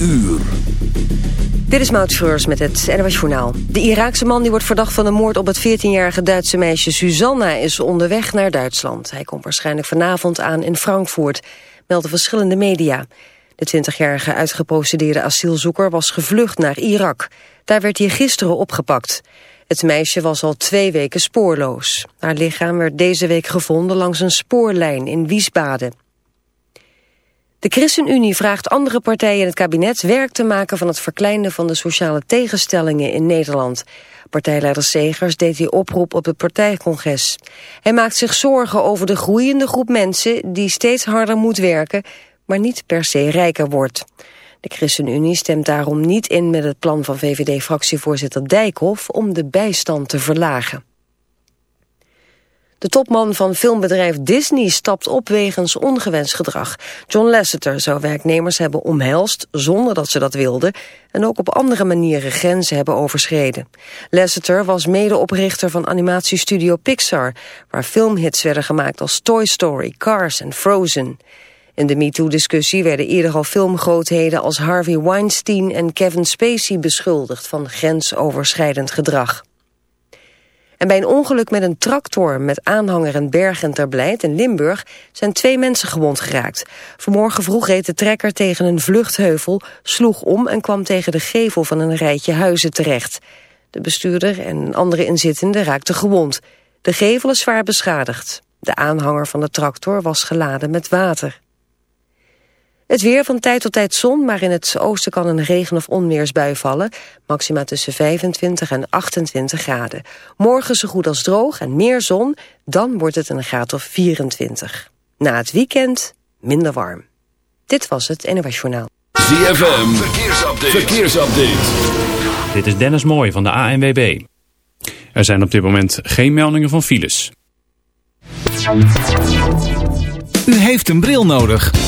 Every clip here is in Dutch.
uur. Dit is Maud Schreurs met het NWS Journaal. De Iraakse man die wordt verdacht van de moord op het 14-jarige Duitse meisje Susanna is onderweg naar Duitsland. Hij komt waarschijnlijk vanavond aan in Frankfurt, melden verschillende media. De 20-jarige uitgeprocedeerde asielzoeker was gevlucht naar Irak. Daar werd hij gisteren opgepakt. Het meisje was al twee weken spoorloos. Haar lichaam werd deze week gevonden langs een spoorlijn in Wiesbaden. De ChristenUnie vraagt andere partijen in het kabinet werk te maken van het verkleinen van de sociale tegenstellingen in Nederland. Partijleider Segers deed die oproep op het partijcongres. Hij maakt zich zorgen over de groeiende groep mensen die steeds harder moet werken, maar niet per se rijker wordt. De ChristenUnie stemt daarom niet in met het plan van VVD-fractievoorzitter Dijkhoff om de bijstand te verlagen. De topman van filmbedrijf Disney stapt op wegens ongewenst gedrag. John Lasseter zou werknemers hebben omhelst zonder dat ze dat wilden... en ook op andere manieren grenzen hebben overschreden. Lasseter was medeoprichter van animatiestudio Pixar... waar filmhits werden gemaakt als Toy Story, Cars en Frozen. In de MeToo-discussie werden eerder al filmgrootheden als Harvey Weinstein en Kevin Spacey beschuldigd van grensoverschrijdend gedrag. En bij een ongeluk met een tractor met aanhanger en berg en terblijt in Limburg zijn twee mensen gewond geraakt. Vanmorgen vroeg reed de trekker tegen een vluchtheuvel, sloeg om en kwam tegen de gevel van een rijtje huizen terecht. De bestuurder en andere inzittenden raakten gewond. De gevel is zwaar beschadigd. De aanhanger van de tractor was geladen met water. Het weer van tijd tot tijd zon, maar in het oosten kan een regen- of onweersbui vallen. Maxima tussen 25 en 28 graden. Morgen zo goed als droog en meer zon, dan wordt het een graad of 24. Na het weekend minder warm. Dit was het NOS Journaal. ZFM, verkeersupdate. verkeersupdate. Dit is Dennis Mooij van de ANWB. Er zijn op dit moment geen meldingen van files. U heeft een bril nodig.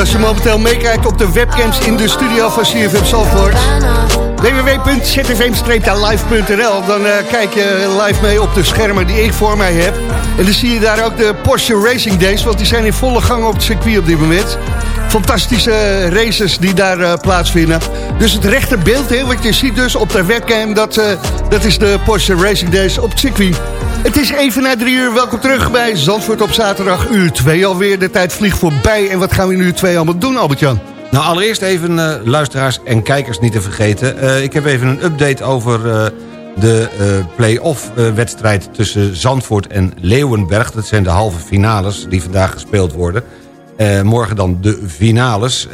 Als je momenteel meekijkt op de webcams in de studio van CFM Zandvoort... www.zfm-live.nl Dan eh, kijk je live mee op de schermen die ik voor mij heb. En dan zie je daar ook de Porsche Racing Days... want die zijn in volle gang op het circuit op dit moment. Fantastische races die daar eh, plaatsvinden. Dus het rechte beeld, hè, wat je ziet dus op de webcam... dat, eh, dat is de Porsche Racing Days op het circuit. Het is even na drie uur. Welkom terug bij Zandvoort op zaterdag, uur 2 alweer. De tijd vliegt voorbij. En wat gaan we in uur 2 allemaal doen, Albert-Jan? Nou, allereerst even eh, luisteraars en kijkers niet te vergeten. Eh, ik heb even een update over eh, de play-off wedstrijd tussen Zandvoort en Leeuwenberg. Dat zijn de halve finales die vandaag gespeeld worden. Morgen dan de finales.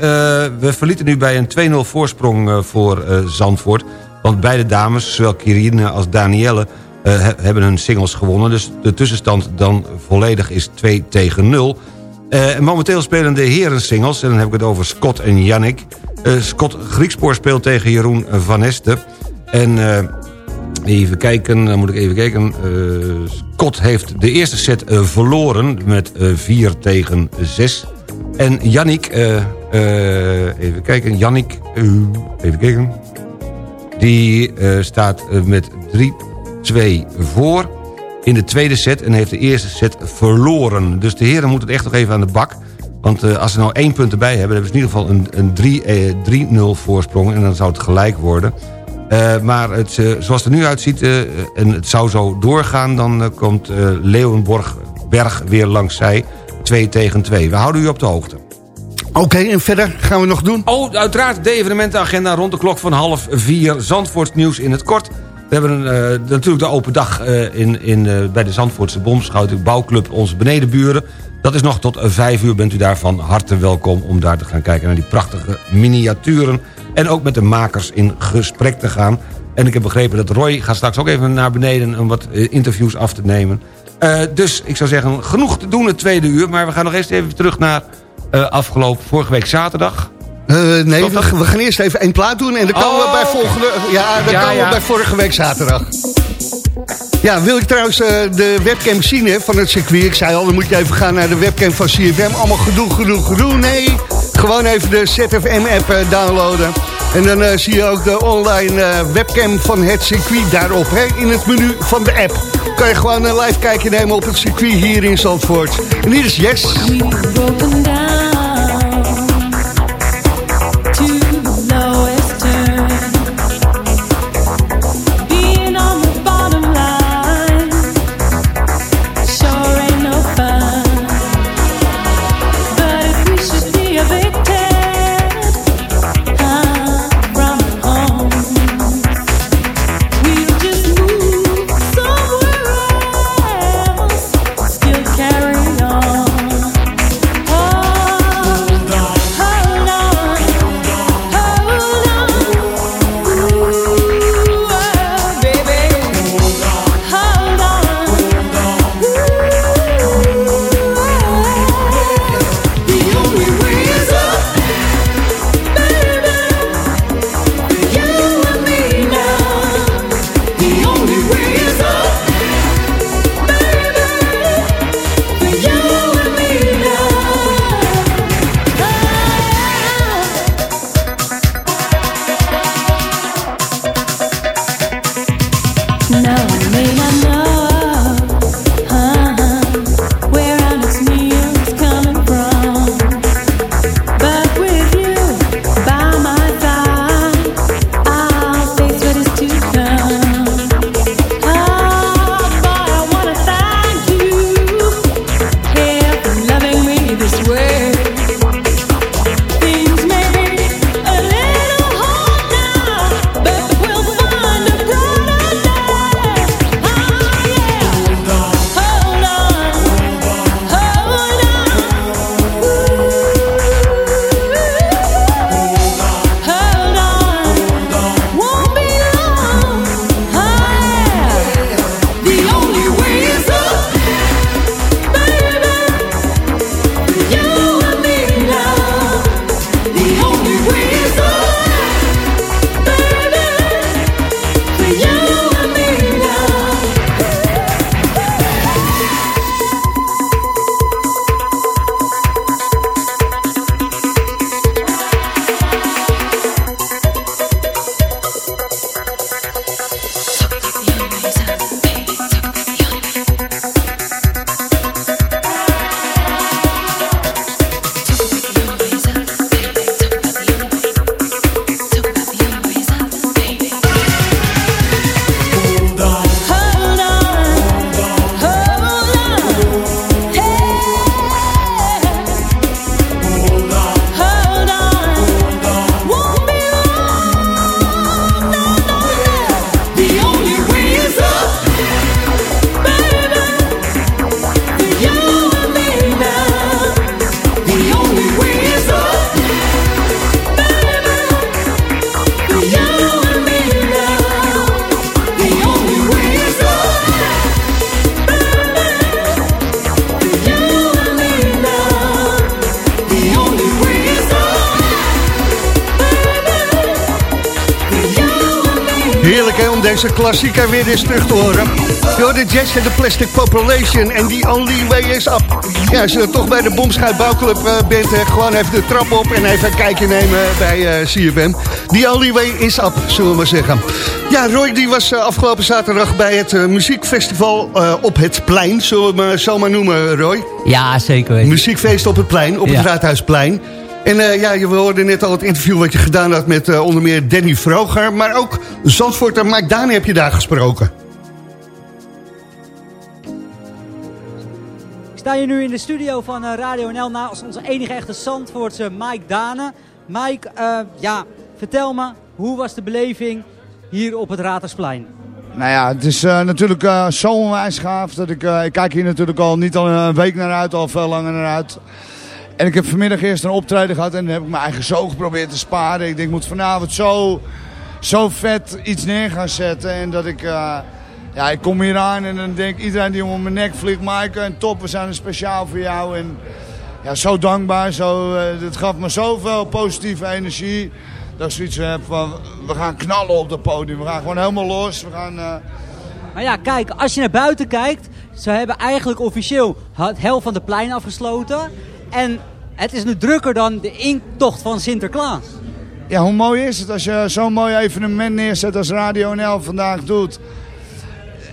We verlieten nu bij een 2-0 voorsprong voor Zandvoort. Want beide dames, zowel Kirine als Danielle uh, hebben hun singles gewonnen. Dus de tussenstand dan volledig is 2 tegen 0. Eh, momenteel spelen de heren singles, en dan heb ik het over Scott en Jannik. Uh, eh, Scott Griekspoor speelt tegen Jeroen Van Este. En even kijken, dan moet ik even kijken. Scott heeft de eerste set verloren met 4 tegen 6. En Jannik, even kijken, Jannik, even kijken. Die staat met 3 2 voor in de tweede set en heeft de eerste set verloren. Dus de heren moeten het echt nog even aan de bak. Want eh, als ze nou één punt erbij hebben, hebben ze in ieder geval een, een 3-0 eh, voorsprong. En dan zou het gelijk worden. Eh, maar het, zoals het er nu uitziet, en het zou zo doorgaan... dan komt Leeuwenborg Berg weer langs zij. 2 tegen 2. We houden u op de hoogte. Oké, en verder gaan we nog doen? Oh, uiteraard de evenementenagenda rond de klok van half vier. Zandvoorts nieuws in het kort. We hebben eh, natuurlijk de open dag eh, in, in, eh, bij de Zandvoortse Bomschouting Bouwclub Onze Benedenburen. Dat is nog tot vijf uur. Bent u daarvan harte welkom om daar te gaan kijken naar die prachtige miniaturen. En ook met de makers in gesprek te gaan. En ik heb begrepen dat Roy gaat straks ook even naar beneden om wat interviews af te nemen. Dus ik zou zeggen, genoeg te doen het tweede uur. Maar we gaan nog eerst even terug naar afgelopen vorige week zaterdag. Eh, nee, we, gaan eerst even één plaat doen... en dan komen we Oh. bij volgende... Ja, dan Ja, komen ja. we bij vorige week zaterdag. Ja, wil ik trouwens eh, de webcam zien hè, van het circuit? Ik zei al, dan moet je even gaan naar de webcam van CFM. Allemaal gedoe, gedoe, gedoe. Nee, gewoon even de ZFM-app eh, downloaden. En dan zie je ook de online eh, webcam van het circuit daarop. Hè, in het menu van de app. Kan je gewoon een live kijkje nemen op het circuit hier in Zandvoort. En hier is Yes. Klassieker weer eens terug te horen. Door de Jazz en de Plastic Population en The Only Way Is Up. Ja, als je toch bij de Bomschuit Bouwclub uh, bent, uh, gewoon even de trap op en even een kijkje nemen bij uh, CFM. The Only Way Is Up, zullen we maar zeggen. Ja, Roy die was afgelopen zaterdag bij het muziekfestival op het plein, zullen we zo maar noemen, Roy? Ja, zeker weten. Muziekfeest op het plein, op ja. het Raadhuisplein. En uh, ja, je hoorde net al het interview wat je gedaan had met uh, onder meer Danny Vroger. Maar ook Zandvoort en Mike Daan heb je daar gesproken. Ik sta hier nu in de studio van uh, Radio NL naast onze enige echte Zandvoortse Mike Dane. Mike, ja, vertel me, hoe was de beleving hier op het Ratersplein? Nou ja, het is natuurlijk zo onwijs gaaf dat ik, ik kijk hier natuurlijk al niet al een week naar uit, al veel langer naar uit. En ik heb vanmiddag eerst een optreden gehad en dan heb ik mijn eigen zo geprobeerd te sparen. Ik denk, ik moet vanavond zo, zo vet iets neer gaan zetten. En dat ik, uh, ja, ik kom hier aan en dan denk iedereen die om mijn nek vliegt, Maaike en top, we zijn er speciaal voor jou. En ja, zo dankbaar, zo, uh, het gaf me zoveel positieve energie. Dat ik zoiets heb van, we gaan knallen op het podium, we gaan gewoon helemaal los. We gaan... Uh... Maar ja, kijk, als je naar buiten kijkt, ze hebben eigenlijk officieel het hel van de plein afgesloten. En het is nu drukker dan de intocht van Sinterklaas. Ja, hoe mooi is het als je zo'n mooi evenement neerzet als Radio NL vandaag doet.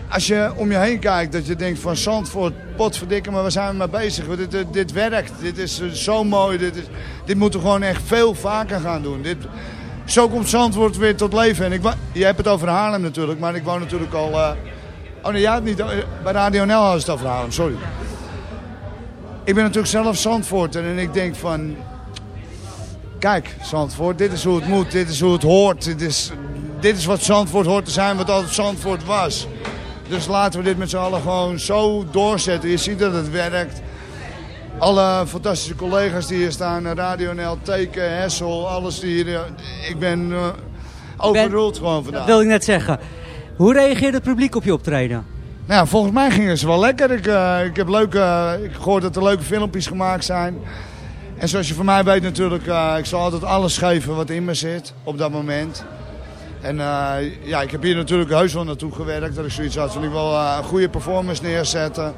Als je om je heen kijkt, dat je denkt van Zandvoort, potverdikke, maar waar zijn we mee bezig? Dit, dit, dit werkt, dit is zo mooi, dit, is, dit moeten we gewoon echt veel vaker gaan doen. Dit, zo komt Zandvoort weer tot leven. En ik, je hebt het over Haarlem natuurlijk, maar ik woon natuurlijk al... Uh, oh nee, ja, niet, bij Radio NL hadden het over Haarlem, sorry. Ik ben natuurlijk zelf Zandvoort en ik denk van... Kijk, Zandvoort, dit is hoe het moet, dit is hoe het hoort. Dit is, dit is wat Zandvoort hoort te zijn, wat altijd Zandvoort was. Dus laten we dit met z'n allen gewoon zo doorzetten. Je ziet dat het werkt. Alle fantastische collega's die hier staan, Radio NL, Teken, Hessel, alles die hier... Ik ben uh, overruled gewoon vandaag. Dat wil ik net zeggen. Hoe reageert het publiek op je optreden? Nou, volgens mij gingen ze wel lekker. Ik, uh, ik heb leuke, uh, ik gehoord dat er leuke filmpjes gemaakt zijn. En zoals je van mij weet natuurlijk, uh, ik zal altijd alles geven wat in me zit op dat moment. En ja, ik heb hier natuurlijk heus wel naartoe gewerkt. Dat ik zoiets had, wil ik wel een goede performance neerzetten.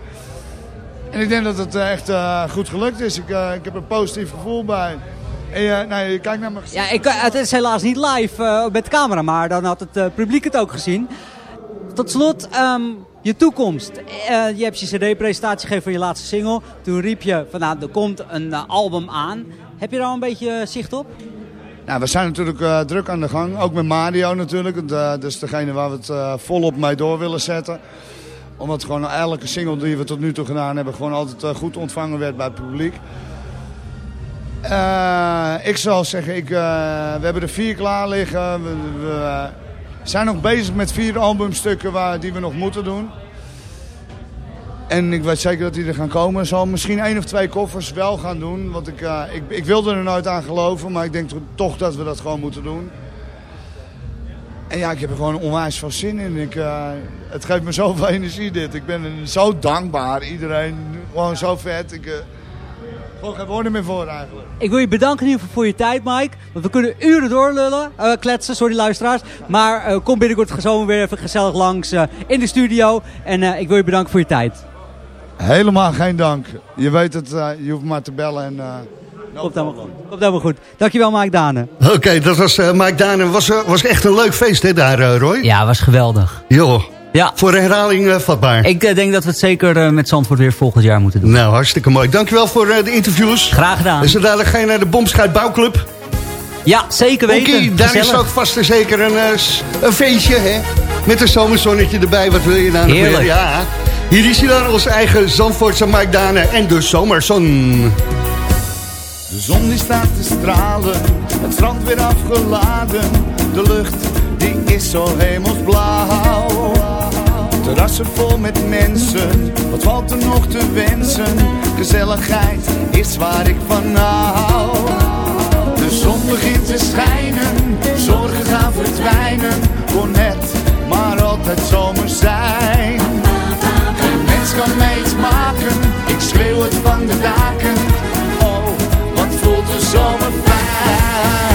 En ik denk dat het echt goed gelukt is. Ik, ik heb een positief gevoel bij. En je, nou, je kijkt naar mijn Ja, ik, het is helaas niet live met de camera, maar dan had het publiek het ook gezien. Tot slot, um, je toekomst. Uh, je hebt je cd-presentatie gegeven van je laatste single. Toen riep je van nou, er komt een uh, album aan. Heb je daar al een beetje zicht op? Nou, we zijn natuurlijk uh, druk aan de gang. Ook met Mario natuurlijk. dat is degene waar we het volop mee door willen zetten. Omdat gewoon elke single die we tot nu toe gedaan hebben... gewoon altijd goed ontvangen werd bij het publiek. ik zal zeggen, ik, we hebben er vier klaar liggen. We zijn nog bezig met vier albumstukken waar, die we nog moeten doen. En ik weet zeker dat die er gaan komen. Zal misschien één of twee koffers wel gaan doen. Want ik, uh, ik, ik wilde er nooit aan geloven. Maar ik denk toch dat we dat gewoon moeten doen. En ja, ik heb er gewoon onwijs veel zin in. Ik, uh, het geeft me zoveel energie dit. Ik ben zo dankbaar. Iedereen gewoon zo vet. Ik, uh, gewoon geen woorden meer voor eigenlijk. Ik wil je bedanken in ieder geval voor je tijd, Mike. Want we kunnen uren doorlullen, uh, kletsen, sorry luisteraars. Maar uh, kom binnenkort zomer weer even gezellig langs uh, in de studio. En ik wil je bedanken voor je tijd. Helemaal geen dank. Je weet het, je hoeft maar te bellen en... No Komt helemaal goed. Komt helemaal goed. Dankjewel Mike Dane. Oké, okay, dat was Mike Dane. Was, was echt een leuk feest hè, daar, Roy? Ja, was geweldig. Joh. Ja. Voor herhaling uh, vatbaar. Ik uh, denk dat we het zeker uh, met Zandvoort weer volgend jaar moeten doen. Nou, hartstikke mooi. Dankjewel voor de interviews. Graag gedaan. En zo dadelijk ga je naar de Bomschuit Bouwclub. Ja, zeker weten. Oké, okay, daar Gezellig. is ook vast en zeker een, een feestje, hè? Met een zomerzonnetje erbij. Wat wil je nou nog meer? Ja. Hier is hij dan, onze eigen Zandvoortse Mike Dane en de zomerzon. De zon die staat te stralen, het strand weer afgeladen. De lucht die is zo hemelsblauw. Terrassen vol met mensen, wat valt er nog te wensen? Gezelligheid is waar ik van hou. De zon begint te schijnen, zorgen gaan verdwijnen. Kon het maar altijd zomer zijn. Geen mens kan mij iets maken, ik schreeuw het van de daken. Oh, wat voelt de zomer fijn.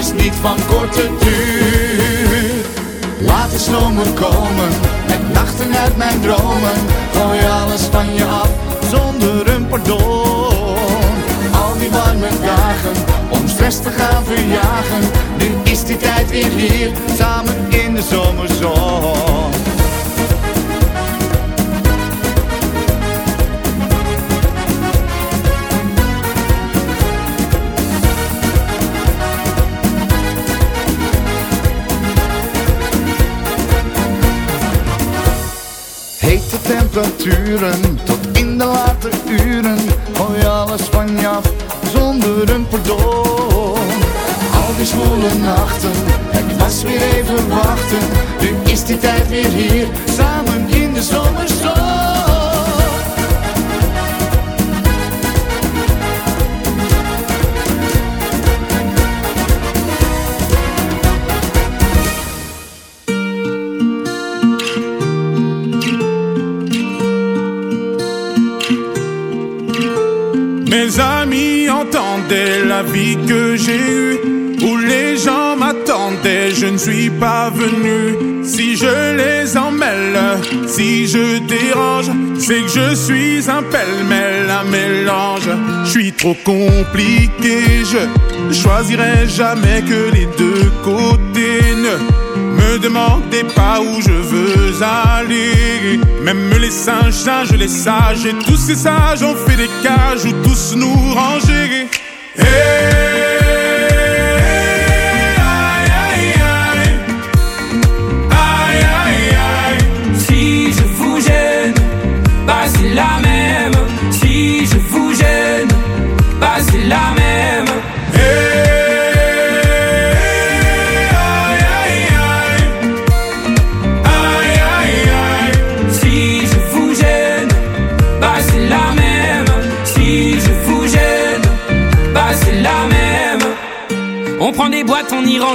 is niet van korte duur. Laat de zomer komen, met nachten uit mijn dromen. Gooi alles van je af, zonder een pardon. Al die warme dagen, om stress te gaan verjagen. Nu is die tijd weer hier, samen in de zomerzon. Tot in de late uren. Gooi alles van je af zonder een pardon. Al die zwoele nachten, het was weer even wachten. Nu is die tijd weer hier, j'ai eue, où les gens m'attendaient, je ne suis pas venu. Si je les emmêle, si je dérange, c'est que je suis un pêle-mêle, un mélange. Je suis trop compliqué, je choisirai jamais que les deux côtés. Ne me demandez pas où je veux aller. Même les singes, singes, les sages, et tous ces sages ont fait des cages où tous nous ranger.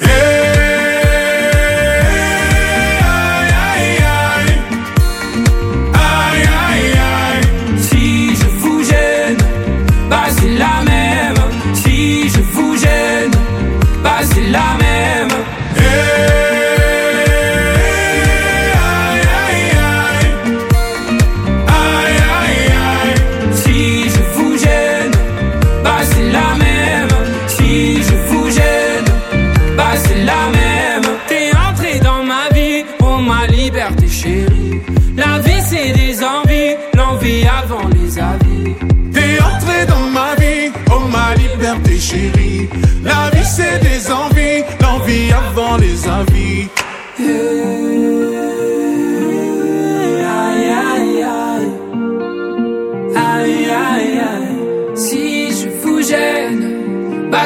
Hey,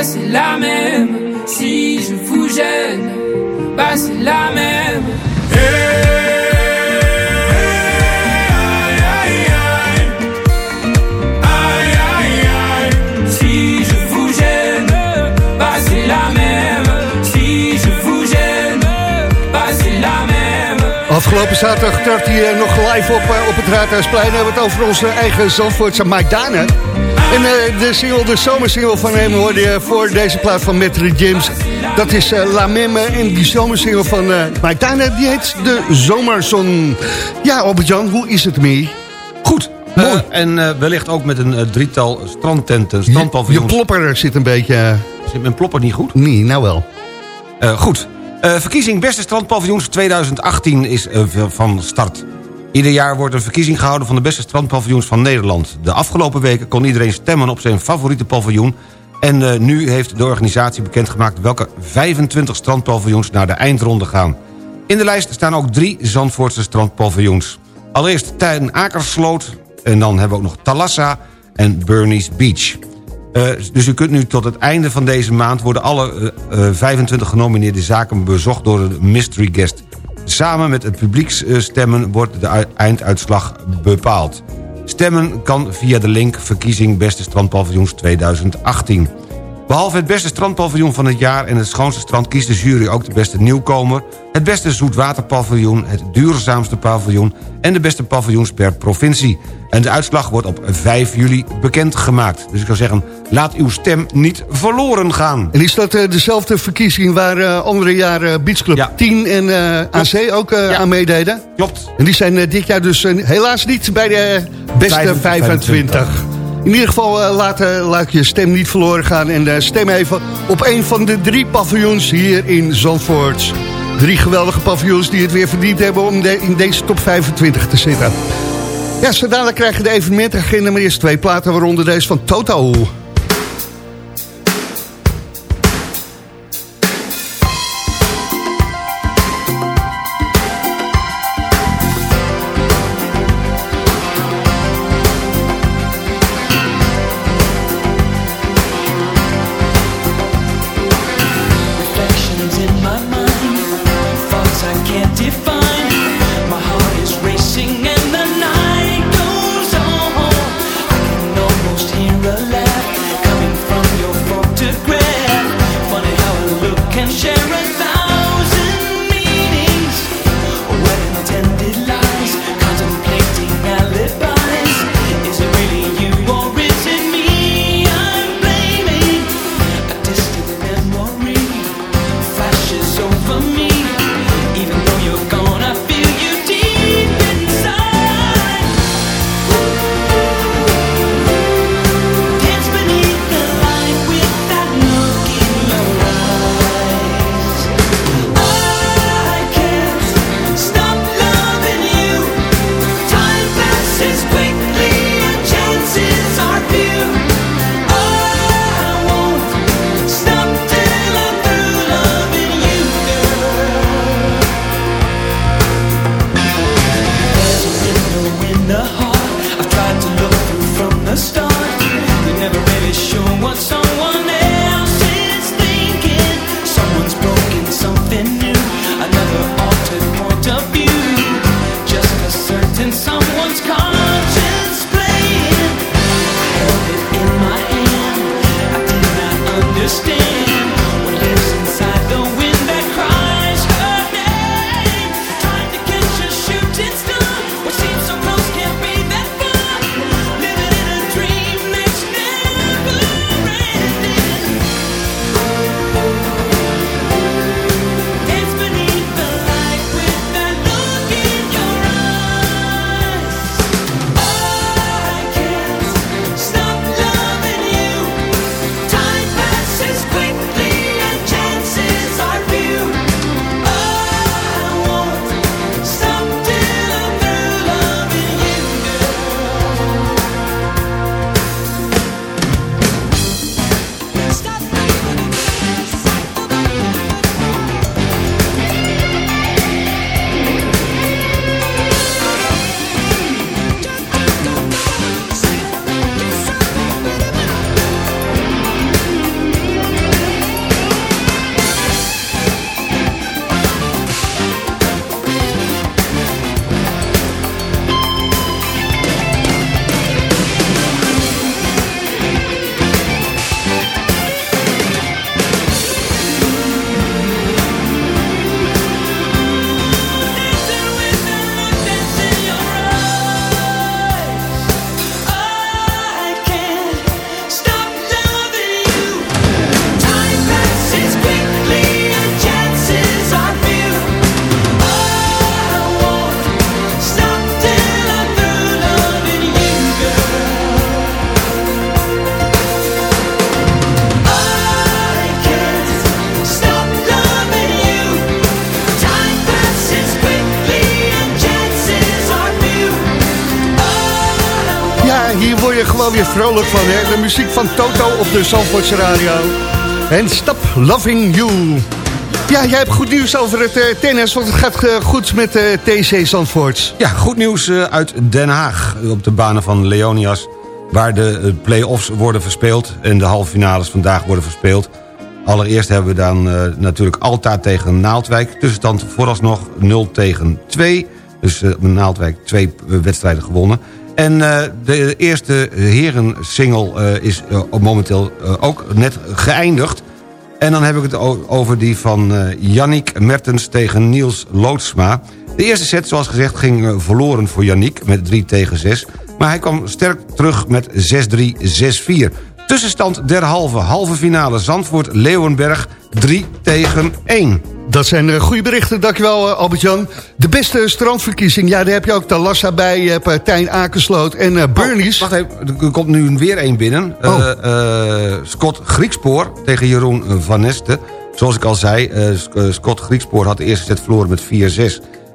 bah c'est la même. Si je vous gêne, bah c'est la même. Hey Afgelopen zaterdag trad hij eh, nog live op, eh, op het Raadhuisplein. We hebben het over onze eigen Zandvoortse Mike Danen. En eh, de single, de zomersingle van hem hoorde je voor deze plaat van Metro James. Dat is eh, La Memme en die zomersingle van Maidana, die heet De Zomerzon. Ja, Albert-Jan, hoe is het mee? Goed. Mooi. en wellicht ook met een drietal strandtenten, Je strandpaviljoens. plopper zit een beetje... Zit mijn plopper niet goed? Nee, nou wel. Goed. Verkiezing Beste Strandpaviljoens 2018 is van start. Ieder jaar wordt een verkiezing gehouden van de beste strandpaviljoens van Nederland. De afgelopen weken kon iedereen stemmen op zijn favoriete paviljoen... en eh, nu heeft de organisatie bekendgemaakt welke 25 strandpaviljoens naar de eindronde gaan. In de lijst staan ook drie Zandvoortse strandpaviljoens. Allereerst Tuin Akersloot en dan hebben we ook nog Talassa en Burnies Beach. Eh, dus u kunt nu tot het einde van deze maand... worden alle eh, eh, 25 genomineerde zaken bezocht door een mystery guest. Samen met het publieksstemmen wordt de ui- einduitslag bepaald. Stemmen kan via de link Verkiezing Beste Strandpaviljoens 2018. Behalve het beste strandpaviljoen van het jaar en het schoonste strand... kiest de jury ook de beste nieuwkomer... het beste zoetwaterpaviljoen, het duurzaamste paviljoen... en de beste paviljoens per provincie. En de uitslag wordt op 5 juli bekendgemaakt. Dus ik zou zeggen, laat uw stem niet verloren gaan. En is dat eh, dezelfde verkiezing waar eh, andere jaren Beach Club 10 en eh, AC ook eh, aan meededen? Klopt. En die zijn eh, dit jaar dus eh, helaas niet bij de beste 25. 25. In ieder geval eh, laat, eh, je stem niet verloren gaan. En eh, stem even op een van de drie paviljoens hier in Zandvoort. Drie geweldige paviljoens die het weer verdiend hebben om in deze top 25 te zitten. Ja, zo krijgen de evenementagenda maar eerst twee platen, waaronder deze van Toto. Er weer vrolijk van, hè? De muziek van Toto op de Zandvoortse radio. En Stop Loving You. Ja, jij hebt goed nieuws over het eh, tennis, want het gaat eh, goed met eh, TC Zandvoort. Ja, goed nieuws uit Den Haag op de banen van Leonias... waar de play-offs worden verspeeld en de halve finales vandaag worden verspeeld. Allereerst hebben we dan natuurlijk Alta tegen Naaldwijk. Tussenstand vooralsnog 0 tegen 2. Dus Naaldwijk twee wedstrijden gewonnen. En eh, de eerste heren-single eh, is eh, momenteel ook net geëindigd. En dan heb ik het over die van Yannick Mertens tegen Niels Loodsma. De eerste set, zoals gezegd, ging verloren voor Yannick met 3 tegen 6. Maar hij kwam sterk terug met 6-3, 6-4. Tussenstand derhalve, halve finale Zandvoort-Leeuwenberg 3 tegen 1. Dat zijn eh, goede berichten, dankjewel uh, Albert-Jan. De beste strandverkiezing, ja, daar heb je ook Talassa bij. Je hebt uh, Tijn Akersloot en uh, Burnies. wacht even, er komt nu weer één binnen. Oh. Uh, Scott Griekspoor tegen Jeroen Van Nesten. Zoals ik al zei, Scott Griekspoor had de eerste set verloren met 4-6.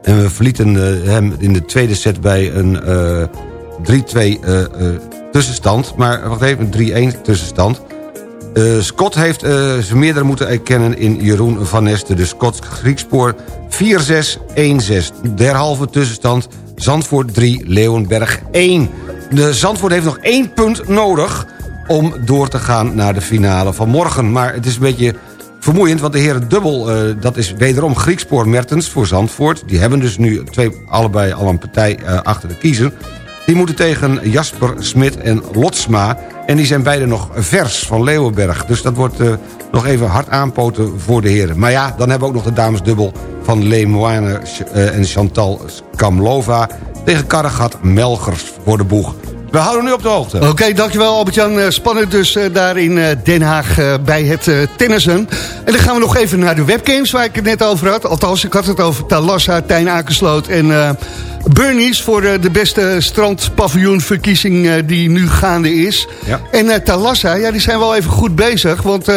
En we verlieten hem in de tweede set bij een 3-2 tussenstand. Maar wacht even, 3-1 tussenstand. Uh, Scott heeft uh, zijn meerdere moeten erkennen in Jeroen van Nesten. De Scott Griekspoor 4-6-1-6. Derhalve tussenstand Zandvoort 3, Leeuwenberg 1. De Zandvoort heeft nog één punt nodig om door te gaan naar de finale van morgen. Maar het is een beetje vermoeiend, want de heren dubbel... Uh, dat is wederom Griekspoor Mertens voor Zandvoort. Die hebben dus nu twee, allebei al een partij achter de kiezen. Die moeten tegen Jasper Smit en Lotsma. En die zijn beide nog vers van Leeuwenberg. Dus dat wordt uh, nog even hard aanpoten voor de heren. Maar ja, dan hebben we ook nog de damesdubbel van Lemoine uh, en Chantal Kamlova... tegen Karregat Melgers voor de boeg. We houden nu op de hoogte. Oké, dankjewel Albert-Jan. Spannend dus daar in Den Haag bij het tennissen. En dan gaan we nog even naar de webgames waar ik het net over had. Althans, ik had het over Talassa, Tijn Akersloot en Burnies... voor de beste strandpaviljoenverkiezing die nu gaande is. Ja. En Talassa, ja, die zijn wel even goed bezig. Want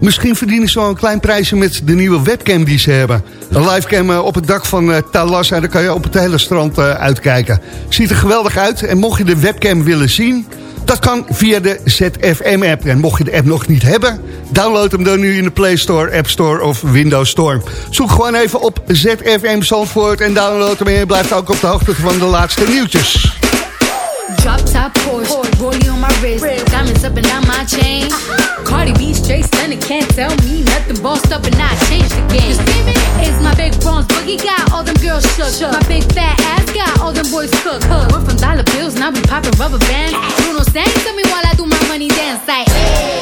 misschien verdienen ze wel een klein prijsje met de nieuwe webcam die ze hebben. Een livecam op het dak van Talassa, daar kan je op het hele strand uitkijken. Ziet er geweldig uit. En mocht je de webcam willen zien... Dat kan via de ZFM-app. En mocht je de app nog niet hebben... download hem dan nu in de Play Store, App Store of Windows Store. Zoek gewoon even op ZFM Zandvoort en download hem... en je blijft ook op de hoogte van de laatste nieuwtjes. Drop top Porsche, rollie on my wrist, diamonds up and down my chain. Cardi B straight stunning, can't tell me nothing. Bossed up and I changed the game. It's my big bronze boogie got all them girls shook. My big fat ass got all them boys cooked. We're from dollar bills, now we popping rubber bands. Bruno sang to me while I do my money dance like. Hey.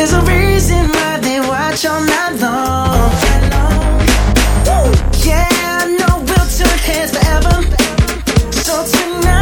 There's a reason why they watch all night long. Woo! Yeah, I know we'll turn heads forever. So tonight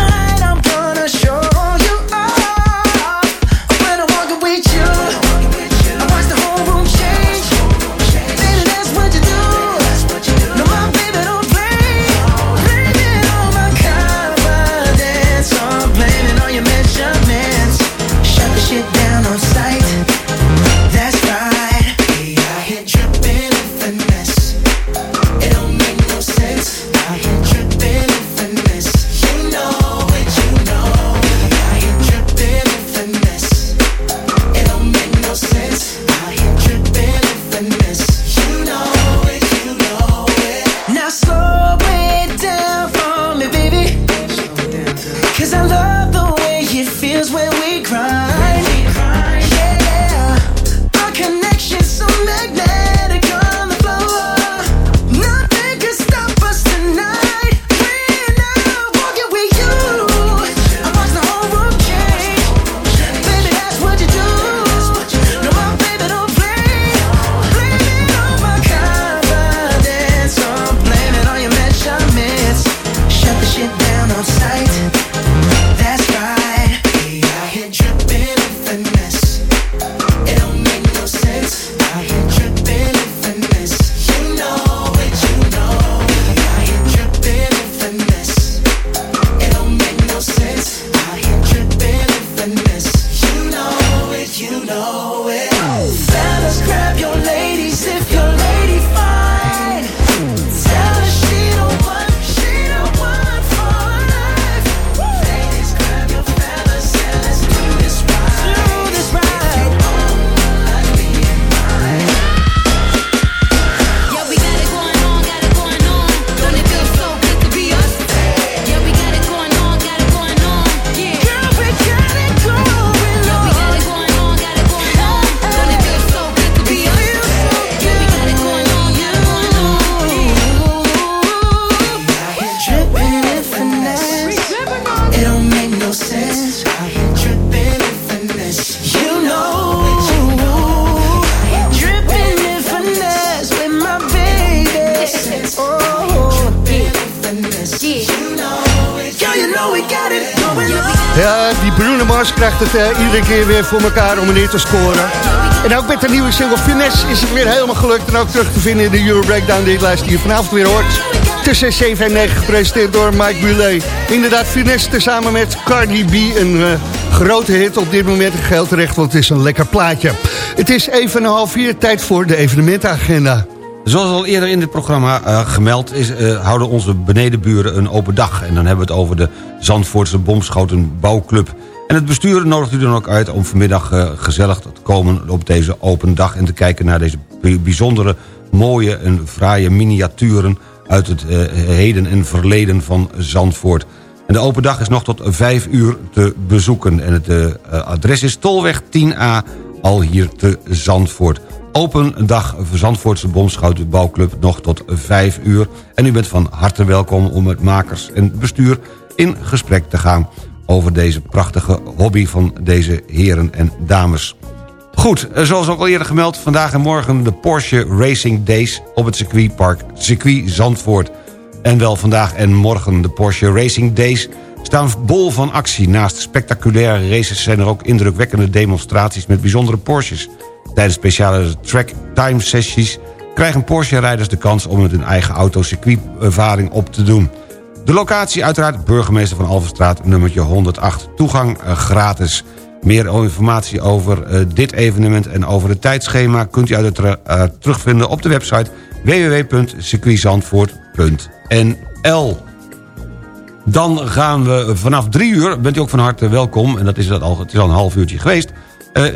voor elkaar om er neer te scoren. En ook met de nieuwe single Finesse is het weer helemaal gelukt. En ook terug te vinden in de Euro Breakdown, lijst die je vanavond weer hoort. Tussen 7 en 9 gepresenteerd door Mike Bulet. Inderdaad, Finesse tezamen met Cardi B. Een eh, grote hit op dit moment. Geld terecht, want het is een lekker plaatje. Het is even een half uur tijd voor de evenementenagenda. Zoals al eerder in dit programma eh, gemeld is, eh, houden onze benedenburen een open dag. En dan hebben we het over de Zandvoortse Bomschoten Bouwclub. En het bestuur nodigt u dan ook uit om vanmiddag eh, gezellig te komen op deze open dag... en te kijken naar deze bijzondere, mooie en fraaie miniaturen... uit het eh, heden en verleden van Zandvoort. En de open dag is nog tot 5 uur te bezoeken. En het eh, adres is Tolweg 10A, al hier te Zandvoort. Open dag voor Zandvoortse Bomschouten Bouwclub nog tot 5 uur. En u bent van harte welkom om met makers en bestuur in gesprek te gaan... over deze prachtige hobby van deze heren en dames. Goed, eh, zoals ook al eerder gemeld... vandaag en morgen de Porsche Racing Days op het circuitpark Circuit Zandvoort. En wel vandaag en morgen de Porsche Racing Days staan bol van actie. Naast spectaculaire races zijn er ook indrukwekkende demonstraties met bijzondere Porsches. Tijdens speciale track time sessies krijgen Porsche-rijders de kans om met hun eigen auto circuitervaring op te doen. De locatie uiteraard burgemeester van Alverstraat nummertje 108. Toegang eh, gratis. Meer informatie over eh, dit evenement en over het tijdschema... kunt u uiteraard eh, terugvinden op de website www.circuitzandvoort.nl Dan gaan we vanaf drie uur, bent u ook van harte welkom... en dat is dat al, het is al een half uurtje geweest...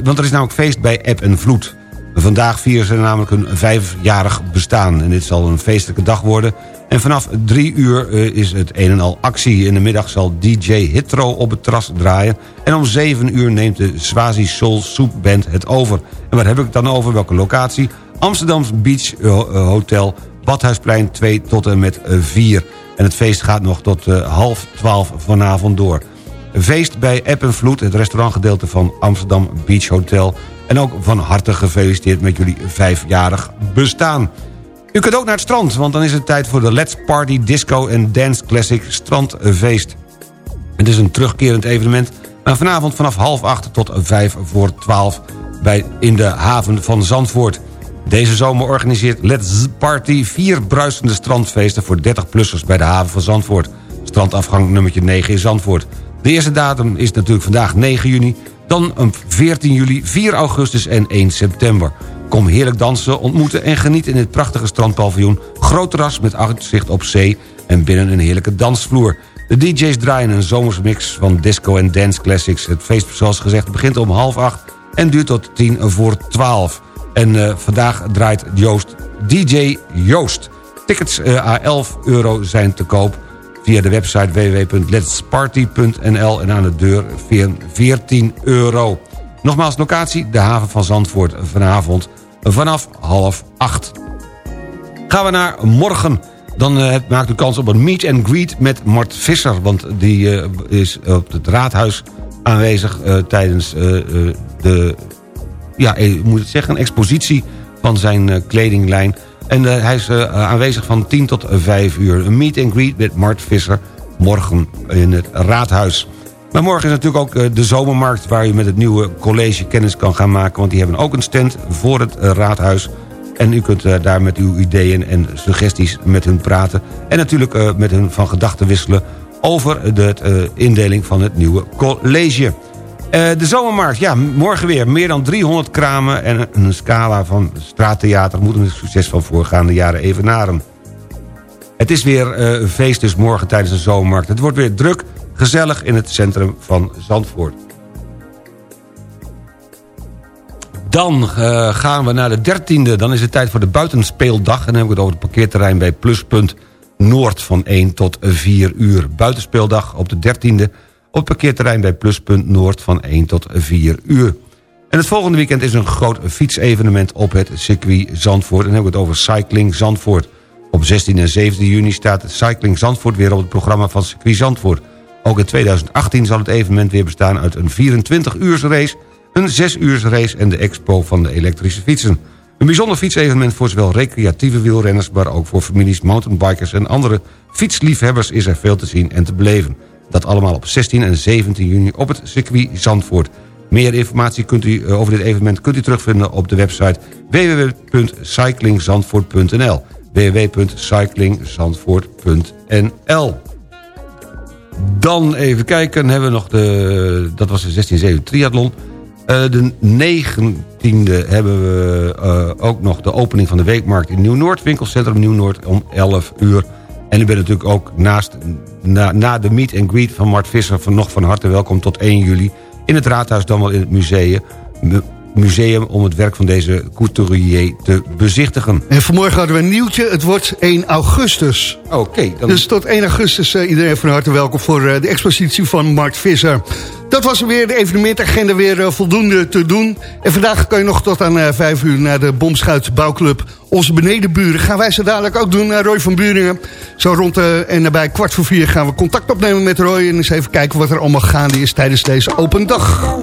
want er is namelijk feest bij App en Vloed. Vandaag vieren ze namelijk hun vijfjarig bestaan. En dit zal een feestelijke dag worden. En vanaf drie uur eh, is het een en al actie. In de middag zal DJ Hitro op het terras draaien. En om zeven uur neemt de Swazi Soul Soup Band het over. En waar heb ik het dan over? Welke locatie? Amsterdams Beach eh, Hotel, Badhuisplein 2 tot en met 4. En het feest gaat nog tot eh, half twaalf vanavond door. Feest bij App het restaurantgedeelte van Amsterdam Beach Hotel. En ook van harte gefeliciteerd met jullie vijfjarig bestaan. U kunt ook naar het strand, want dan is het tijd voor de Let's Party Disco en Dance Classic Strandfeest. Het is een terugkerend evenement, maar vanavond vanaf half acht tot vijf voor twaalf bij, in de haven van Zandvoort. Deze zomer organiseert Let's Party vier bruisende strandfeesten voor 30-plussers bij de haven van Zandvoort. Strandafgang nummertje 9 in Zandvoort. De eerste datum is natuurlijk vandaag 9 juni, dan op 14 juli, 4 augustus en 1 september. Kom heerlijk dansen, ontmoeten en geniet in dit prachtige strandpaviljoen. Groot terras met uitzicht op zee en binnen een heerlijke dansvloer. De DJ's draaien een zomersmix van disco en dance classics. Het feest, zoals gezegd, begint om half acht en duurt tot tien voor twaalf. En eh, vandaag draait Joost DJ Joost. Tickets eh, à 11 euro zijn te koop via de website www.letsparty.nl en aan de deur via 14 euro. Nogmaals locatie, de haven van Zandvoort vanavond vanaf half acht. Gaan we naar morgen. Dan eh, maakt u kans op een meet and greet met Mart Visser. Want die eh, is op het raadhuis aanwezig eh, tijdens de... Ja, moet het zeggen, een expositie van zijn kledinglijn. En eh, hij is eh, aanwezig van 10 tot 5 uur. Een meet and greet met Mart Visser morgen in het raadhuis. Maar morgen is natuurlijk ook eh, de zomermarkt... waar u met het nieuwe college kennis kan gaan maken... want die hebben ook een stand voor het raadhuis... En u kunt daar met uw ideeën en suggesties met hun praten. En natuurlijk met hun van gedachten wisselen... over de indeling van het nieuwe college. Eh, de zomermarkt, ja, morgen weer. Meer dan 300 kramen en een scala van straattheater... moeten het succes van voorgaande jaren evenaren. Het is weer eh, een feest dus morgen tijdens de zomermarkt. Het wordt weer druk, gezellig in het centrum van Zandvoort. Dan eh, gaan we naar de dertiende. Dan is het tijd voor de buitenspeeldag. En dan heb ik het over het parkeerterrein bij Pluspunt Noord van 1 tot 4 uur. Buitenspeeldag op de dertiende op parkeerterrein bij Pluspunt Noord van 1 tot 4 uur. En het volgende weekend is een groot fietsevenement op het circuit Zandvoort. En dan heb ik het over Cycling Zandvoort. Op 16 en 17 juni staat Cycling Zandvoort weer op het programma van circuit Zandvoort. Ook in 2018 zal het evenement weer bestaan uit een 24 uurs race een 6 uurs race en de expo van de elektrische fietsen. Een bijzonder fietsevenement voor zowel recreatieve wielrenners... maar ook voor families, mountainbikers en andere fietsliefhebbers... is er veel te zien en te beleven. Dat allemaal op 16 en 17 juni op het circuit Zandvoort. Meer informatie kunt u, eh, over dit evenement kunt u terugvinden op de website www.cyclingzandvoort.nl www.cyclingzandvoort.nl Dan even kijken, hebben we nog de... dat was de 16 triathlon. Uh, de 19e hebben we uh, ook nog de opening van de weekmarkt in Nieuw-Noord... winkelcentrum Nieuw-Noord om 11 uur. En u bent natuurlijk ook naast, na, de meet and greet van Mart Visser... Van, nog van harte welkom tot 1 juli in het raadhuis dan wel in het museum museum om het werk van deze couturier te bezichtigen. En vanmorgen hadden we een nieuwtje, het wordt 1 augustus. Oké. dan... Dus tot 1 augustus uh, iedereen van harte welkom voor uh, de expositie van Mart Visser. Dat was weer de evenementagenda weer uh, voldoende te doen. En vandaag kan je nog tot aan 5 uur naar de Bomschuit Bouwclub. Onze benedenburen gaan wij ze dadelijk ook doen naar Roy van Buringen. Zo rond en nabij kwart voor vier gaan we contact opnemen met Roy... en eens even kijken wat er allemaal gaande is tijdens deze open dag.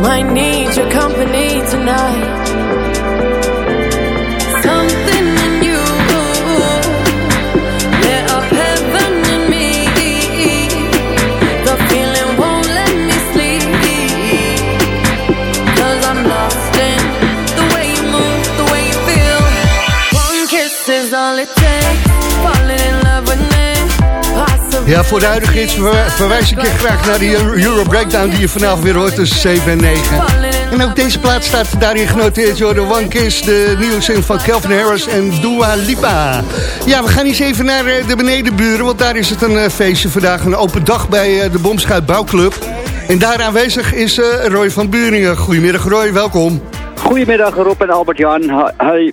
might need your company tonight. Ja, voor de huidige hits verwijs ik je graag naar de Euro Breakdown... die je vanavond weer hoort tussen 7 en 9. En ook deze plaat staat daarin genoteerd door de One Kiss... de nieuwe zin van Calvin Harris en Dua Lipa. Ja, we gaan eens even naar eh, de benedenburen... want daar is het een eh, feestje vandaag, een open dag bij eh, de Bomschuit Bouwclub. En daar aanwezig is Roy van Buringen. Goedemiddag Roy, welkom. Goedemiddag Rob en Albert-Jan.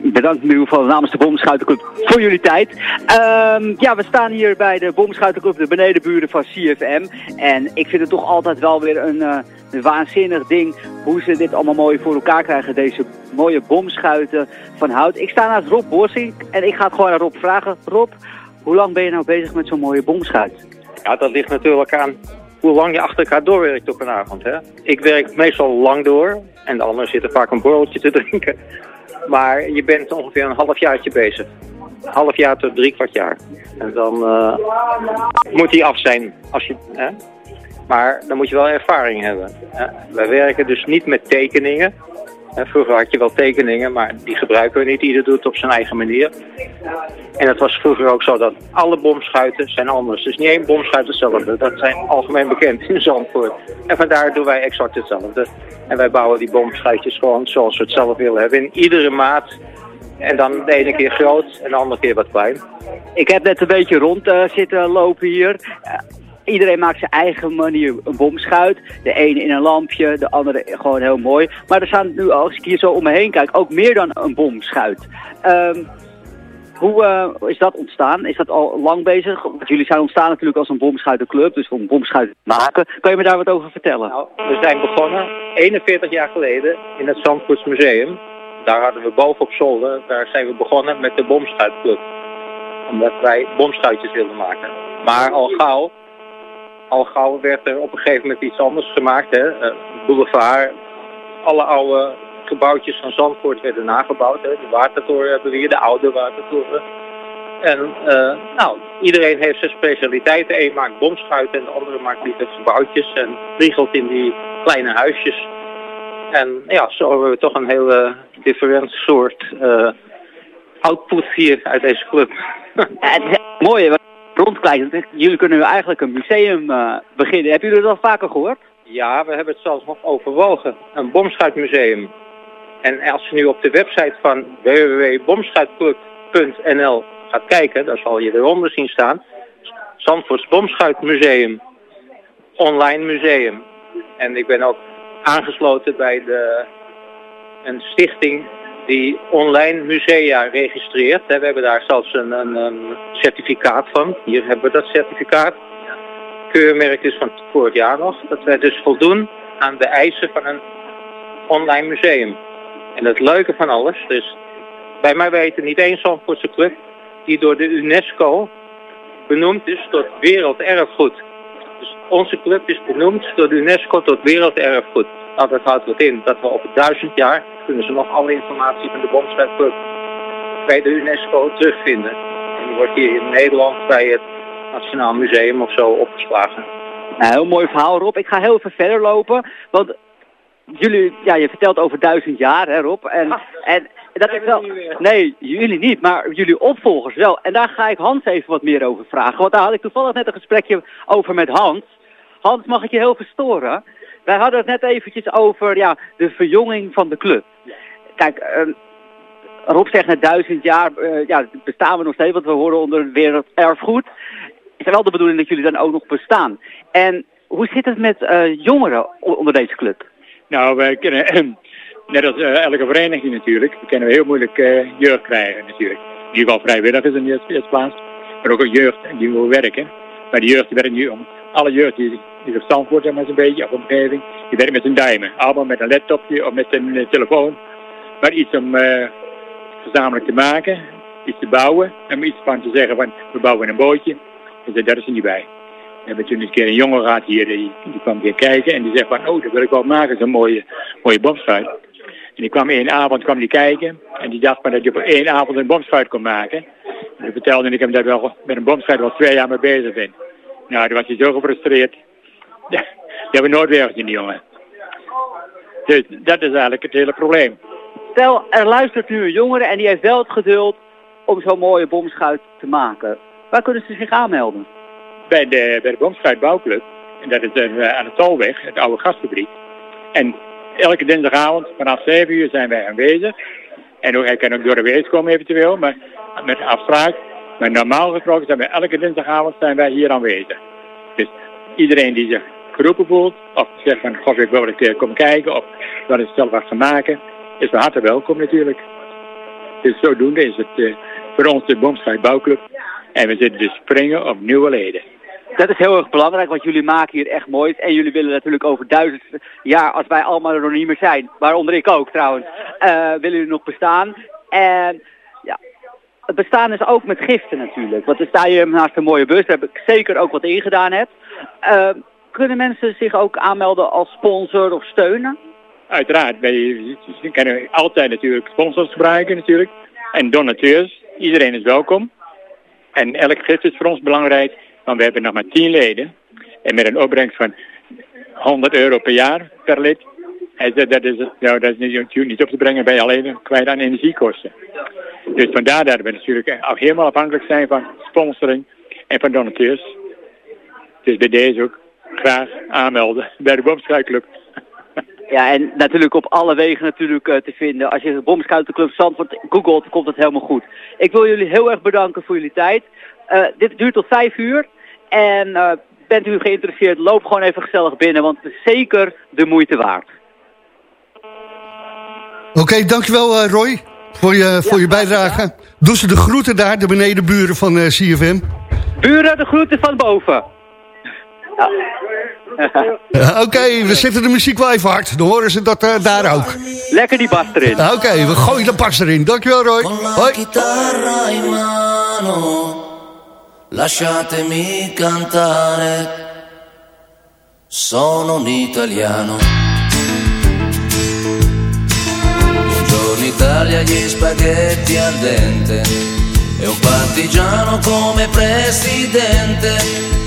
Bedankt ieder geval namens de Bomschuitenclub voor jullie tijd. Um, ja, we staan hier bij de Bomschuitenclub, de benedenburen van CFM. En ik vind het toch altijd wel weer een, uh, een waanzinnig ding hoe ze dit allemaal mooi voor elkaar krijgen. Deze mooie bomschuiten van hout. Ik sta naast Rob Borsink en ik ga het gewoon aan Rob vragen. Rob, hoe lang ben je nou bezig met zo'n mooie bomschuit? Ja, dat ligt natuurlijk aan hoe lang je achter elkaar doorwerkt op een avond. Hè? Ik werk meestal lang door en de anderen zitten vaak een borreltje te drinken. Maar je bent ongeveer een halfjaartje bezig. Half jaar tot drie kwart jaar. En dan eh, moet die af zijn. Als je, hè? Maar dan moet je wel ervaring hebben. Hè? Wij werken dus niet met tekeningen. Vroeger had je wel tekeningen, maar die gebruiken we niet. Ieder doet het op zijn eigen manier. En het was vroeger ook zo dat alle bomschuiten zijn anders. Dus niet één bomschuit hetzelfde. Dat zijn algemeen bekend in Zandvoort. En vandaar doen wij exact hetzelfde. En wij bouwen die bomschuitjes gewoon zoals we het zelf willen hebben. In iedere maat. En dan de ene keer groot en de andere keer wat klein. Ik heb net een beetje rond eh, zitten lopen hier. Iedereen maakt zijn eigen manier een bomschuit. De ene in een lampje, de andere gewoon heel mooi. Maar er staan nu, als ik hier zo om me heen kijk, ook meer dan een bomschuit. Ehm, hoe eh, is dat ontstaan? Is dat al lang bezig? Want jullie zijn ontstaan natuurlijk als een bomschuitenclub, dus om bomschuiten te maken. Kan je me daar wat over vertellen? We zijn begonnen 41 jaar geleden in het Zandvoorts Museum. Daar hadden we boven op zolder, daar zijn we begonnen met de bomschuitclub. Omdat wij bomschuitjes wilden maken. Maar al gauw, al gauw werd er op een gegeven moment iets anders gemaakt. Hè? Eh, boulevard, alle oude gebouwtjes van Zandvoort werden nagebouwd. Hè? De watertoren hebben we hier, de oude watertoren. En eh, nou, iedereen heeft zijn specialiteiten. Eén maakt bomschuiten en de andere maakt liever gebouwtjes en riegelt in die kleine huisjes. En ja, zo hebben we toch een hele different soort eh, output hier uit deze club. Het is mooi, rondkijken. Jullie kunnen nu eigenlijk een museum eh, beginnen. Hebben jullie dat al vaker gehoord? Ja, we hebben het zelfs nog overwogen. Een bomschuitmuseum. En als je nu op de website van www.bomschuitclub.nl gaat kijken, dan zal je eronder zien staan. Zandvoorts Bomschuitmuseum. Online museum. En ik ben ook aangesloten bij de, een stichting die online musea registreert. We hebben daar zelfs een, een, certificaat van. Hier hebben we dat certificaat. Keurmerk is van vorig jaar nog. Dat wij dus voldoen aan de eisen van een online museum. En het leuke van alles, dus bij mij weten niet één Zandvoortse club die door de UNESCO benoemd is tot werelderfgoed. Dus onze club is benoemd door de UNESCO tot werelderfgoed. Nou, dat houdt wat in dat we over duizend jaar kunnen ze nog alle informatie van de Bomstrijdclub bij de UNESCO terugvinden. En die wordt hier in Nederland bij het Nationaal Museum of zo opgeslagen. Nou, heel mooi verhaal Rob. Ik ga heel even verder lopen. Want jullie, ja, je vertelt over duizend jaar hè Rob. En, en dat is wel... Nee, jullie niet, maar jullie opvolgers wel. En daar ga ik Hans even wat meer over vragen. Want daar had ik toevallig net een gesprekje over met Hans. Hans, mag ik je heel verstoren? Wij hadden het net eventjes over ja, de verjonging van de club. Kijk, ehm, Rob zegt net duizend jaar, eh, ja, bestaan we nog steeds, want we horen onder werelderfgoed. Is er wel de bedoeling dat jullie dan ook nog bestaan? En hoe zit het met eh, jongeren onder deze club? Nou, wij kunnen, net als eh, elke vereniging natuurlijk, we kunnen heel moeilijk jeugd krijgen natuurlijk. In ieder geval vrijwilligers in de eerste, plaats, maar ook een jeugd die wil werken. Maar die jeugd die werkt nu om, alle jeugd die, die op stand maar zo'n beetje, of omgeving, die werkt met een duimen. Allemaal met een laptopje of met een eh, telefoon. Maar iets om eh, gezamenlijk te maken, iets te bouwen, en iets van te zeggen van, we bouwen een bootje. Dus daar is er niet bij. We hebben toen een keer een jongen gehad hier, die, die kwam een keer kijken en die zegt van, oh, dat wil ik wel maken, zo'n mooie, mooie bomschuit. En die kwam één avond kwam die kijken en die dacht maar dat je op één avond een bomschuit kon maken. En toen vertelde ik hem dat ik wel met een bomschuit wel twee jaar mee bezig ben. Nou, toen was hij zo gefrustreerd. Die hebben we nooit weer gezien, die jongen. Dus dat is eigenlijk het hele probleem. Stel, er luistert nu een jongere en die heeft wel het geduld om zo'n mooie bomschuit te maken. Waar kunnen ze zich aanmelden? bij de, bij de. En dat is eh, aan de Tolweg, het oude gasfabriek. En elke dinsdagavond vanaf 7 uur zijn wij aanwezig. En ook, hij kan ook door de week komen eventueel, maar met afspraak. Maar normaal gesproken zijn wij elke dinsdagavond zijn wij hier aanwezig. Dus iedereen die zich geroepen voelt, of zegt van, god ik wil wel een keer komen kijken, of wil eens zelf wat gaan maken, is van harte welkom natuurlijk. Dus zodoende is het eh, voor ons de Bomschuitbouwclub. En we zitten dus springen op nieuwe leden. Dat is heel erg belangrijk, want jullie maken hier echt moois. En jullie willen natuurlijk over duizend jaar, als wij allemaal er nog niet meer zijn, waaronder ik ook trouwens, eh, willen jullie nog bestaan. En ja, het bestaan is ook met giften natuurlijk. Want er sta je naast een mooie bus, daar heb ik zeker ook wat ingedaan hebt. Eh, kunnen mensen zich ook aanmelden als sponsor of steunen? Uiteraard, wij kunnen altijd natuurlijk sponsors gebruiken natuurlijk. En donateurs, iedereen is welkom. En elk gift is voor ons belangrijk, want we hebben nog maar 10 leden. En met een opbrengst van 100 euro per jaar per lid. Hij dat is, nou, dat is niet, niet op te brengen bij alleen kwijt aan energiekosten. Dus vandaar dat we natuurlijk al helemaal afhankelijk zijn van sponsoring en van donateurs. Dus bij deze ook graag aanmelden bij de Boomstruikclub. Ja, en natuurlijk op alle wegen natuurlijk eh, te vinden. Als je de Bomschuitenclub Zandvoort googelt, komt het helemaal goed. Ik wil jullie heel erg bedanken voor jullie tijd. Eh, dit duurt tot vijf uur. En eh, bent u geïnteresseerd, loop gewoon even gezellig binnen, want het is zeker de moeite waard. Oké, dankjewel eh, Roy voor je, voor je bijdrage. Doe ze de groeten daar, de benedenburen van eh, CFM. Buren, de groeten van boven. Ja, Oké, we zetten de muziek wel even hard. Dan horen ze dat eh, daar ook. Lekker die bas erin. Oké, we gooien de bas erin. Dankjewel Roy. Hoi. lasciatemi cantare. Sono un italiano. Buongiorno Italia, gli spaghetti al dente. E un partigiano come presidente.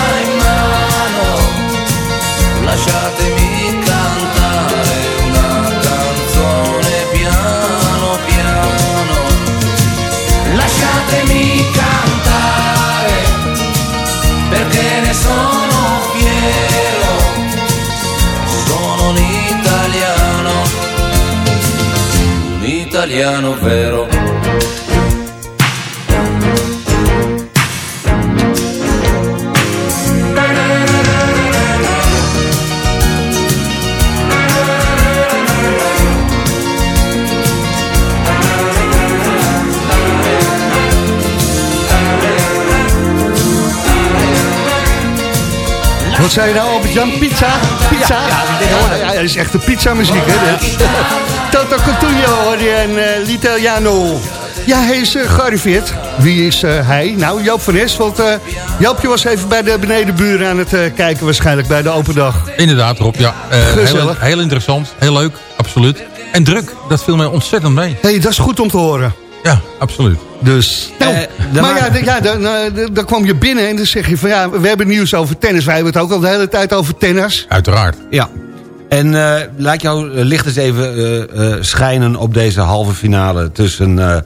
italiano vero. Wat zei je nou, Albert-Jan? Pizza? Pizza? Ja, ja, dat is echt de pizza-muziek, hè? Toto Cotugno hoor je en uh, L'Italiano. Ja, hij is eh, gearriveerd. Wie is eh, hij? Nou, Joop van Nes, want eh Joopje was even bij de benedenburen aan het eh, kijken waarschijnlijk bij de open dag. Inderdaad, Rob, ja. Eh. Heel, heel interessant, heel leuk, absoluut. En druk, dat viel mij ontzettend mee. hey, dat is goed om te horen. Ja, absoluut. Dus, nou, maar ja, ja dan, eh, d- dan kwam je binnen en dan zeg je van ja, we hebben nieuws over tennis. Wij hebben het ook al de hele tijd over tennis. Uiteraard. Ja. En eh, laat jouw licht eens even eh, eh, schijnen op deze halve finale tussen eh,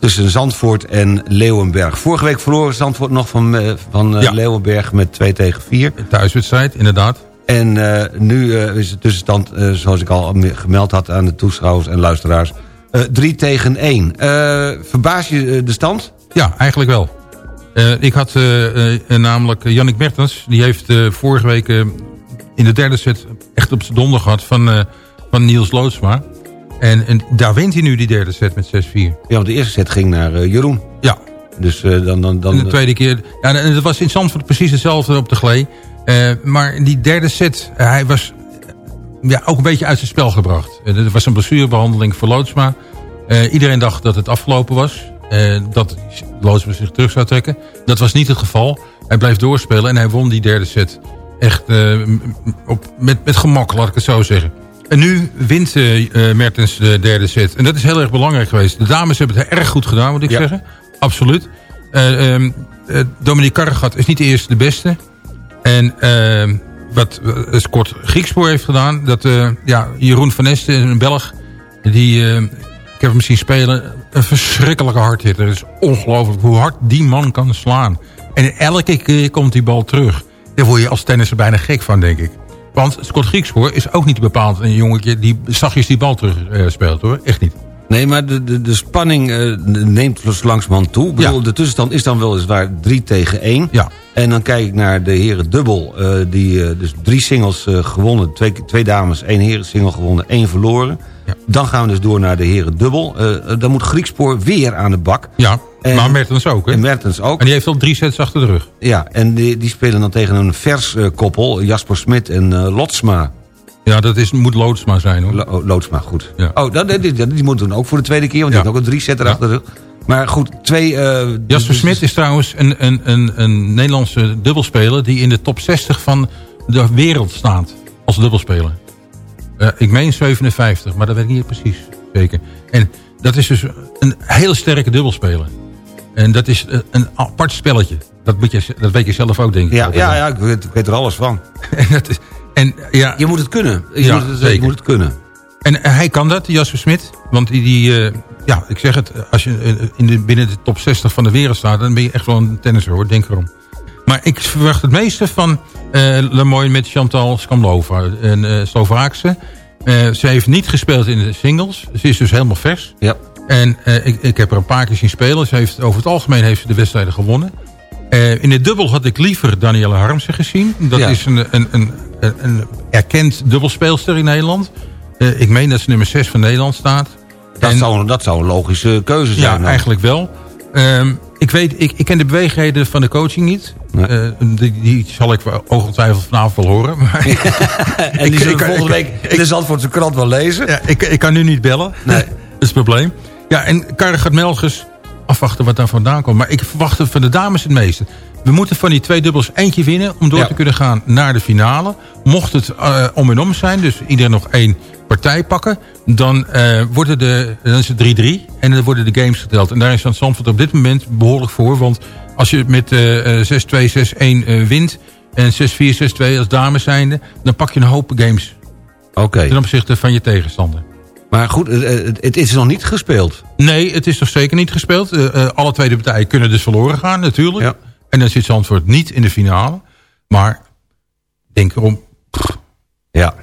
tussen Zandvoort en Leeuwenberg. Vorige week verloor Zandvoort nog van, eh, van eh, Ja. Leeuwenberg met 2 tegen 4. Thuiswedstrijd, inderdaad. En eh, nu eh, is de tussenstand, eh, zoals ik al gemeld had aan de toeschouwers en luisteraars... 3 tegen 1. verbaas je eh, de stand? Ja, eigenlijk wel. Eh, ik had eh, eh, namelijk Jannik Mertens. Die heeft eh, vorige week eh, in de derde set echt op zijn donder gehad van, eh, van Niels Loodsma. En, en daar wint hij nu die derde set met 6-4. Ja, want de eerste set ging naar eh, Jeroen. Ja. Dus eh, dan... dan, dan En de tweede keer... Ja, en het was in Zandvoort precies hetzelfde op de glee. Maar die derde set, hij was ja, ook een beetje uit zijn spel gebracht. Er was een blessurebehandeling voor Loodsma. Iedereen dacht dat het afgelopen was. dat Loodsma zich terug zou trekken. Dat was niet het geval. Hij bleef doorspelen en hij won die derde set. Echt eh, op, met, met gemak, laat ik het zo zeggen. En nu wint eh, eh, Mertens de derde set. En dat is heel erg belangrijk geweest. De dames hebben het erg goed gedaan, moet ik Ja. zeggen. Absoluut. Eh, ehm, eh, Dominique Karregat is niet de eerste de beste. En ehm, wat Scott Griekspoor heeft gedaan... dat ja, Jeroen van Esten, een Belg... die, eh, ik heb hem zien spelen... een verschrikkelijke hardhitter. Het is ongelooflijk hoe hard die man kan slaan. En elke keer komt die bal terug. Daar word je als tennisser bijna gek van, denk ik. Want Scott Griekspoor is ook niet bepaald een jongetje... die zachtjes die bal terug eh, speelt, hoor. Echt niet. Nee, maar de, de, de spanning eh, neemt dus langzamerhand toe. Ik bedoel, De tussenstand is dan weliswaar 3 tegen 1. Ja. En dan kijk ik naar de heren dubbel. eh, die dus drie singles gewonnen. Twee, twee dames, één heren single gewonnen, één verloren. Dan gaan we dus door naar de heren dubbel. Dan moet Griekspoor weer aan de bak. Ja, En- maar Mertens ook, hè? En Mertens ook. En die heeft al drie sets achter de rug. Ja, en die, die spelen dan tegen een vers eh, koppel. Jasper Smit en eh, Lotsma. Ja, dat is, moet Loodsma zijn, hoor. Lo- oh, Loodsma, goed. Ja. Oh, dat, die, die, moeten dan ook voor de tweede keer. Want die Ja. heeft ook een drie Ja. achter de rug. Maar goed, twee... eh, Jasper Smit is trouwens een, een, een, een Nederlandse dubbelspeler... die in de top 60 van de wereld staat als dubbelspeler. Eh, ik meen 57, maar dat weet ik niet precies zeker. En dat is dus een hele sterke dubbelspeler. En dat is eh, een apart spelletje. Dat, moet je, dat weet je zelf ook, denk ik. Ja, ja, ja ik, weet, ik weet er alles van. En dat is, en, ja, Je moet het kunnen. Je, Ja, moet, het, je moet het kunnen. En eh, hij kan dat, Jasper Smit. Want die, die eh, ja, ik zeg het, als je in de, binnen de top 60 van de wereld staat... dan ben je echt wel een tennisser, hoor, denk erom. Maar ik verwacht het meeste van eh Lemoyne met Chantal Skamlova, een Slovaakse. Ze heeft niet gespeeld in de singles. Ze is dus helemaal vers. Ja. En eh, ik, ik heb haar een paar keer zien spelen. Ze heeft, over het algemeen heeft ze de wedstrijden gewonnen. Eh, in het dubbel had ik liever Danielle Harmsen gezien. Dat Ja. is een, een, een, een, erkend dubbelspeelster in Nederland. Eh, ik meen dat ze nummer 6 van Nederland staat. Dat, En- zou, dat zou een logische keuze zijn. ja, dan. eigenlijk wel. Ehm, ik, weet, ik, ik ken de beweegredenen van de coaching niet. Nee. Die, die zal ik ongetwijfeld vanavond wel horen. Maar En die zullen volgende week in de Zandvoortse krant wel lezen. ja, ik, ik kan nu niet bellen. Nee. dat is het probleem. Ja, en Karre gaat Melgers afwachten wat daar vandaan komt. Maar ik verwacht het van de dames het meeste. We moeten van die twee dubbels eentje winnen... om door Ja. te kunnen gaan naar de finale. Mocht het eh, om en om zijn, dus iedereen nog één partij pakken... dan, eh, worden de, dan is het 3-3 en dan worden de games geteld. En daar is dan Zandvoort op dit moment behoorlijk voor. Want als je met eh, eh, 6-2, 6-1 eh, wint... en 6-4, 6-2 als dames zijnde... dan pak je een hoop games ten opzichte van je tegenstander. Maar goed, het, het- het is nog niet gespeeld. Nee, het is toch zeker niet gespeeld. Eh, eh, alle twee de partijen kunnen dus verloren gaan, natuurlijk. Ja. En dan zit Zandvoort niet in de finale. Maar denk erom, Ja.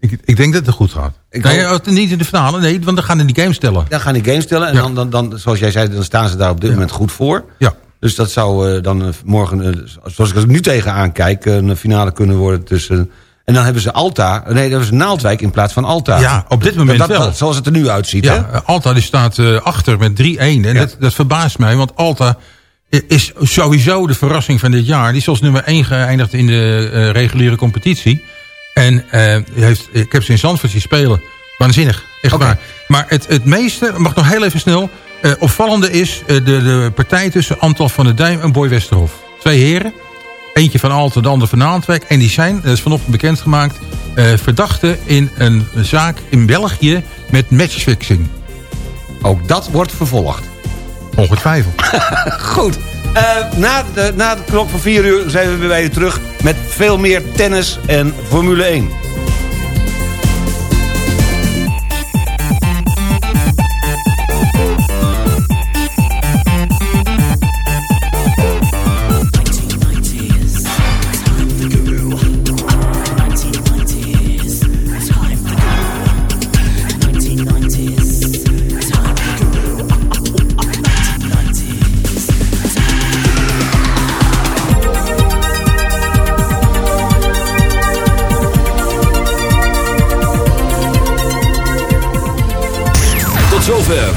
ik, ik denk dat het goed gaat. Ik nee, hoop- niet in de finale, nee, want dan gaan die games tellen. Dan gaan die games stellen. En Ja. dan, dan, dan, zoals jij zei, dan staan ze daar op dit moment goed voor. Ja. Dus dat zou eh, dan eh, morgen, eh, zoals ik er nu tegenaan kijk... eh, een finale kunnen worden tussen... En dan hebben ze Alta... Nee, dan hebben ze Naaldwijk in plaats van Alta. Ja, op dit moment dat, wel. dat- zoals het er nu uitziet, Ja, hè? Alta die staat eh, achter met 3-1. En dat, dat verbaast mij, want Alta is sowieso de verrassing van dit jaar. Die is als nummer 1 geëindigd in de eh, reguliere competitie. En eh, heeft, ik heb ze in Zandvoort zien spelen. Waanzinnig, echt waar. Maar het, het meeste, mag nog heel even snel... opvallende is de, de partij tussen Antal van der Duim en Boy Westerhof. Twee heren. Eentje van Alten, de ander van Naaldwijk. En die zijn, dat is vanochtend bekendgemaakt... eh verdachten in een zaak in België met matchfixing. Ook dat wordt vervolgd. Ongetwijfeld. Goed. Eh, na, de, na de klok van 4 uur zijn we weer bij je terug... met veel meer tennis en Formule 1.